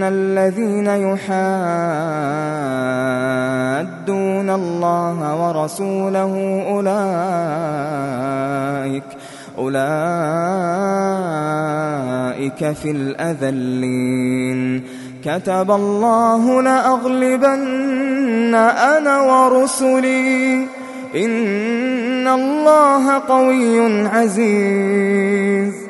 إن الذين يحادون الله ورسوله أولئك أولئك في الأذلين كتب الله لأغلبن أنا ورسلي إن الله قوي عزيز